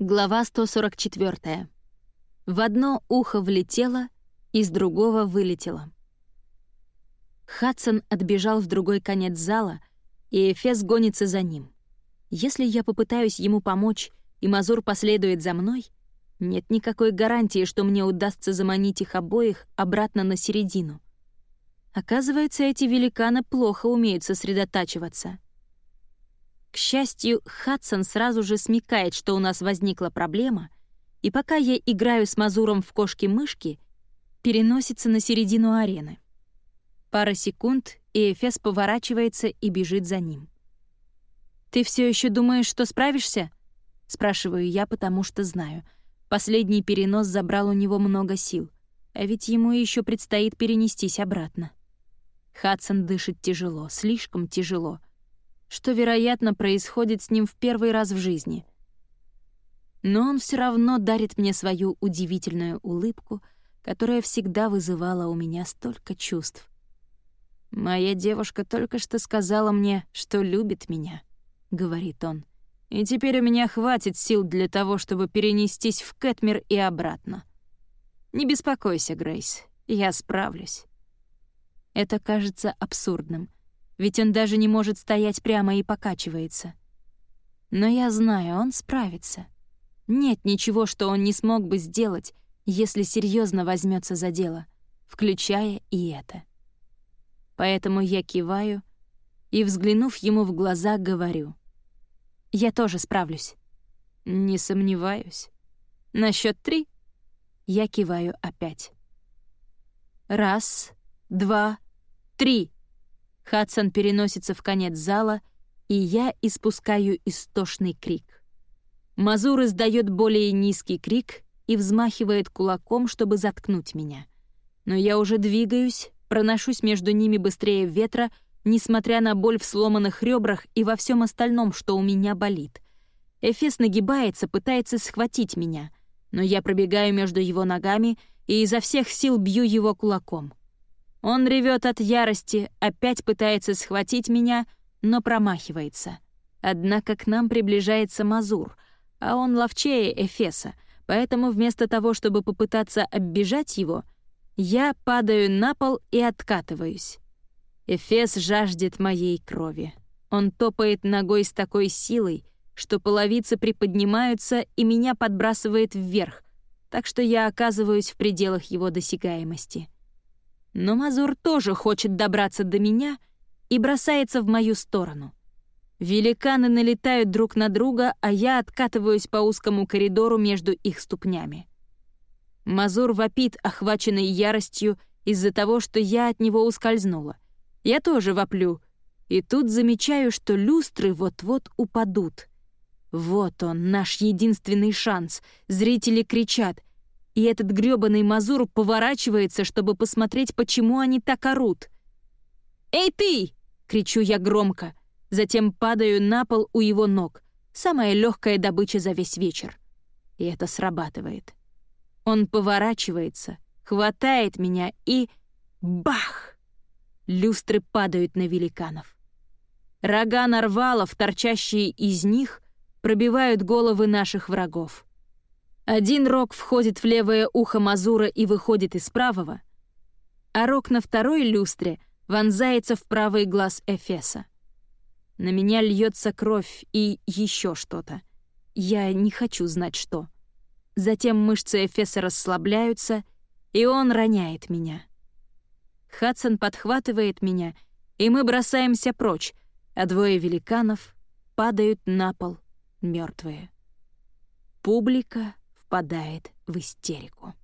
Глава 144. В одно ухо влетело, из другого вылетело. Хадсон отбежал в другой конец зала, и Эфес гонится за ним. Если я попытаюсь ему помочь, и Мазур последует за мной, нет никакой гарантии, что мне удастся заманить их обоих обратно на середину. Оказывается, эти великаны плохо умеют сосредотачиваться. Счастью, Хадсон сразу же смекает, что у нас возникла проблема, и пока я играю с Мазуром в кошки-мышки, переносится на середину арены. Пара секунд, и Эфес поворачивается и бежит за ним. «Ты все еще думаешь, что справишься?» — спрашиваю я, потому что знаю. Последний перенос забрал у него много сил, а ведь ему еще предстоит перенестись обратно. Хадсон дышит тяжело, слишком тяжело, что, вероятно, происходит с ним в первый раз в жизни. Но он все равно дарит мне свою удивительную улыбку, которая всегда вызывала у меня столько чувств. «Моя девушка только что сказала мне, что любит меня», — говорит он. «И теперь у меня хватит сил для того, чтобы перенестись в Кэтмир и обратно. Не беспокойся, Грейс, я справлюсь». Это кажется абсурдным, ведь он даже не может стоять прямо и покачивается. Но я знаю, он справится. Нет ничего, что он не смог бы сделать, если серьезно возьмется за дело, включая и это. Поэтому я киваю и, взглянув ему в глаза, говорю. «Я тоже справлюсь». «Не сомневаюсь. На счет три?» Я киваю опять. Раз, два, три. Хадсон переносится в конец зала, и я испускаю истошный крик. Мазур издает более низкий крик и взмахивает кулаком, чтобы заткнуть меня. Но я уже двигаюсь, проношусь между ними быстрее ветра, несмотря на боль в сломанных ребрах и во всем остальном, что у меня болит. Эфес нагибается, пытается схватить меня, но я пробегаю между его ногами и изо всех сил бью его кулаком. Он ревет от ярости, опять пытается схватить меня, но промахивается. Однако к нам приближается Мазур, а он ловчее Эфеса, поэтому вместо того, чтобы попытаться оббежать его, я падаю на пол и откатываюсь. Эфес жаждет моей крови. Он топает ногой с такой силой, что половицы приподнимаются и меня подбрасывает вверх, так что я оказываюсь в пределах его досягаемости. Но Мазур тоже хочет добраться до меня и бросается в мою сторону. Великаны налетают друг на друга, а я откатываюсь по узкому коридору между их ступнями. Мазур вопит, охваченный яростью из-за того, что я от него ускользнула. Я тоже воплю. И тут замечаю, что люстры вот-вот упадут. Вот он, наш единственный шанс. Зрители кричат и этот грёбаный Мазур поворачивается, чтобы посмотреть, почему они так орут. «Эй ты!» — кричу я громко, затем падаю на пол у его ног. Самая легкая добыча за весь вечер. И это срабатывает. Он поворачивается, хватает меня и... Бах! Люстры падают на великанов. Рога нарвалов, торчащие из них, пробивают головы наших врагов. Один рог входит в левое ухо Мазура и выходит из правого, а рог на второй люстре вонзается в правый глаз Эфеса. На меня льется кровь и еще что-то. Я не хочу знать, что. Затем мышцы Эфеса расслабляются, и он роняет меня. Хадсон подхватывает меня, и мы бросаемся прочь, а двое великанов падают на пол мертвые. Публика впадает в истерику.